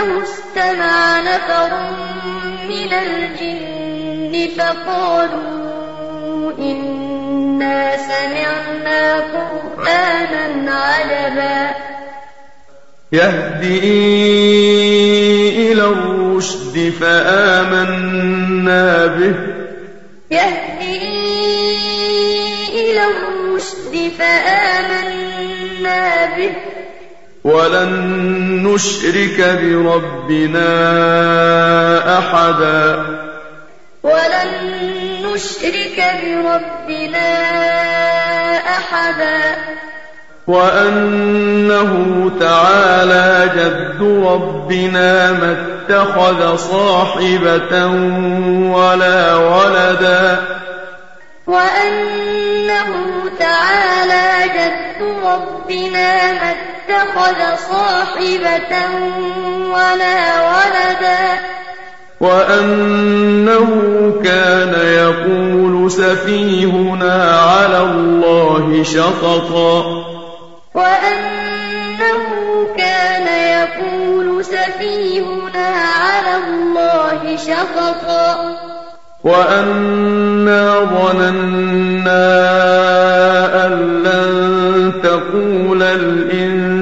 استمع نفر من الجن فقالوا إنا سمعنا قرآنا عجبا يهدي إلى الرشد فآمنا به. يهدي إلى الرشد فآمنا به. ولن نشرك بربنا أحدا. ولن نشرك بربنا أحدا. وأنه تعالى جد ربنا ما اتخذ صاحبة ولا ولدا. وأنه تعالى جد ربنا ما اتخذ صاحبة ولا ولدا. وأنه كان يقول سفيهنا على الله شططا. وأنه كان يقول سفيهنا على الله شططا. وأنا ظننا أن لن تقول الإنس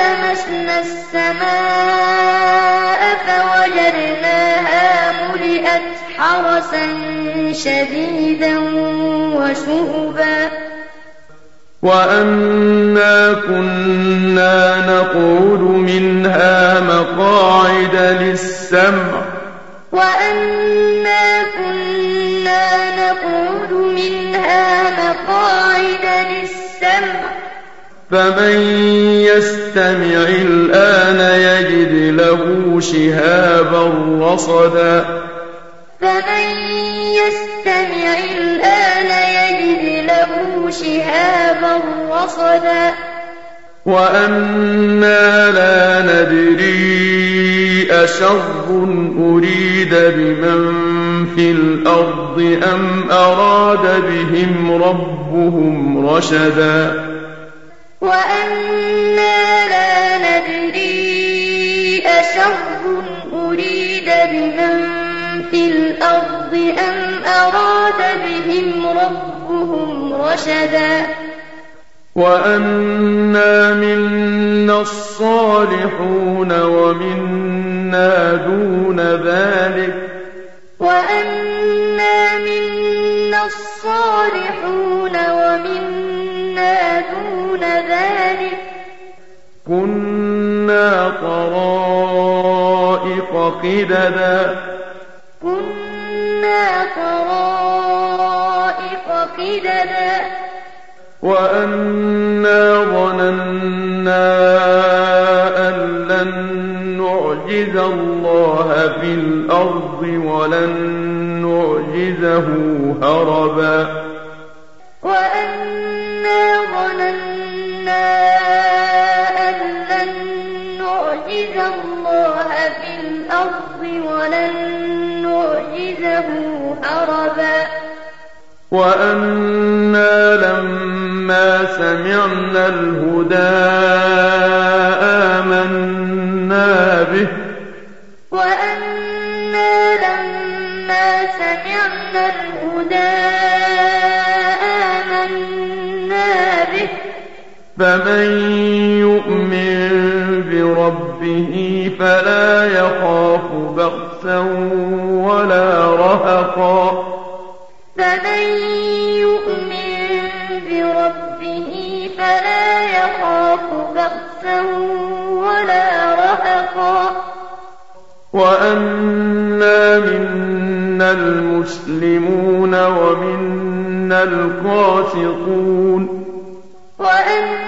لمسنا السماء فوجدناها ملئت حرسا شديدا وشهبا. وأنا كنا نقعد منها مقاعد للسمع. وأنا كنا نقعد منها مقاعد للسمع. فمن يستمع الآن يجد له شهابا رصدا فمن يستمع الآن يجد له شهابا رصدا وأنا لا ندري أشر أريد بمن في الأرض أم أراد بهم ربهم رشدا وأنا لا ندري أشر أريد بمن في الأرض أم أراد بهم ربهم رشدا وأنا منا الصالحون ومنا دون ذلك وأنا منا الصالحون ومنا دون ذلك. كنا طرائق قددا. كنا طرائق قددا. وأنا ظننا أن لن نعجز الله في الأرض ولن نعجزه هربا. وأنا ظننا أن لن نعجز الله في الأرض ولن نعجزه هربا وأنا لما سمعنا الهدى آمنا به وأنا لما سمعنا الهدى فمن يؤمن بربه فلا يخاف بخسا ولا رهقا فمن يؤمن بربه فلا يخاف بخسا ولا رهقا وأنا منا المسلمون ومنا القاسطون وأنا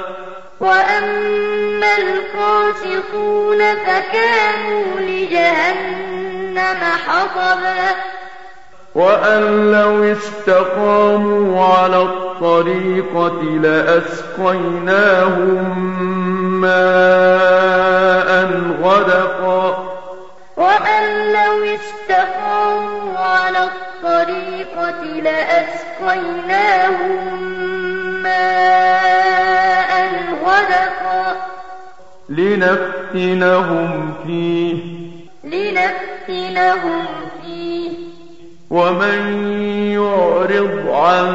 وأما القاسطون فكانوا لجهنم حطبا. وأن لو استقاموا على الطريقة لأسقيناهم ماء غدقا. وأن لو استقاموا على الطريقة لأسقيناهم ماء غدقا لنفتنهم فيه. لنفتنهم فيه. ومن يعرض عن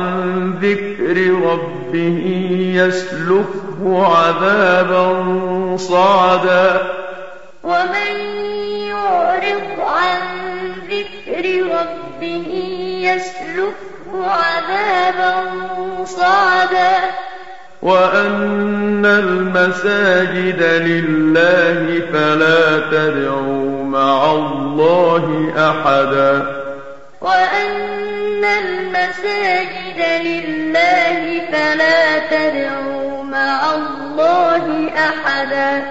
ذكر ربه يسلكه عذابا صعدا. ومن يعرض عن ذكر ربه يسلكه عذابا صعدا. وأن المساجد لله فلا تدعوا مع الله أحدا. وأن المساجد لله فلا تدعوا مع الله أحدا.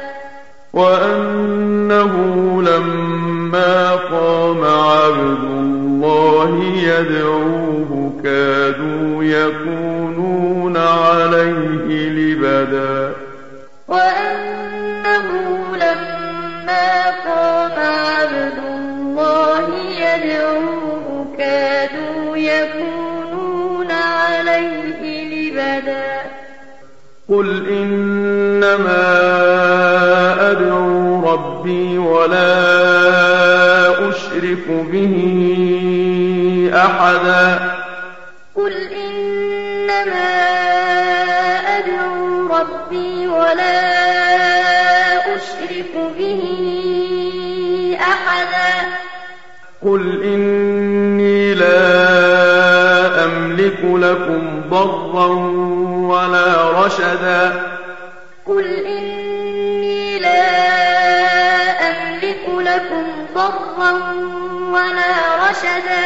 وأنه لما قام عبد الله يدعوه كادوا يكونون عليه لبدا. وأنه لما قام عبد الله يدعوه كادوا يكونون عليه لبدا. قل إنما أدعو ربي ولا أشرك به أحدا. أشرك به أحدا قل إني لا أملك لكم ضرا ولا رشدا قل إني لا أملك لكم ضرا ولا رشدا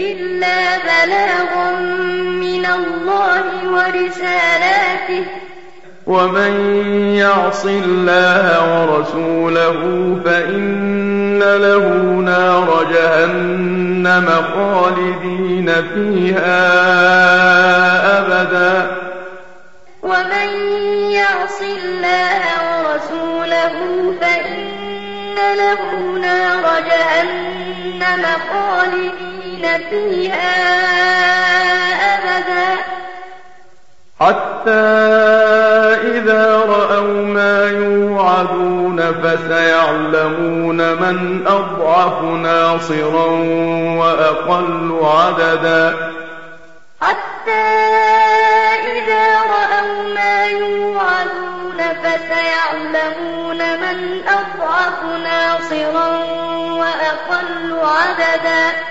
إلا بلاغا من الله ورسالاته ومن يعص الله ورسوله فإن له نار جهنم خالدين فيها أبدا. ومن يعص الله ورسوله فإن له نار جهنم خالدين فيها أبدا. حتى إذا رأوا ما يوعدون فسيعلمون من أضعف ناصرا وأقل عددا. حتى إذا رأوا ما يوعدون فسيعلمون من أضعف ناصرا وأقل عددا.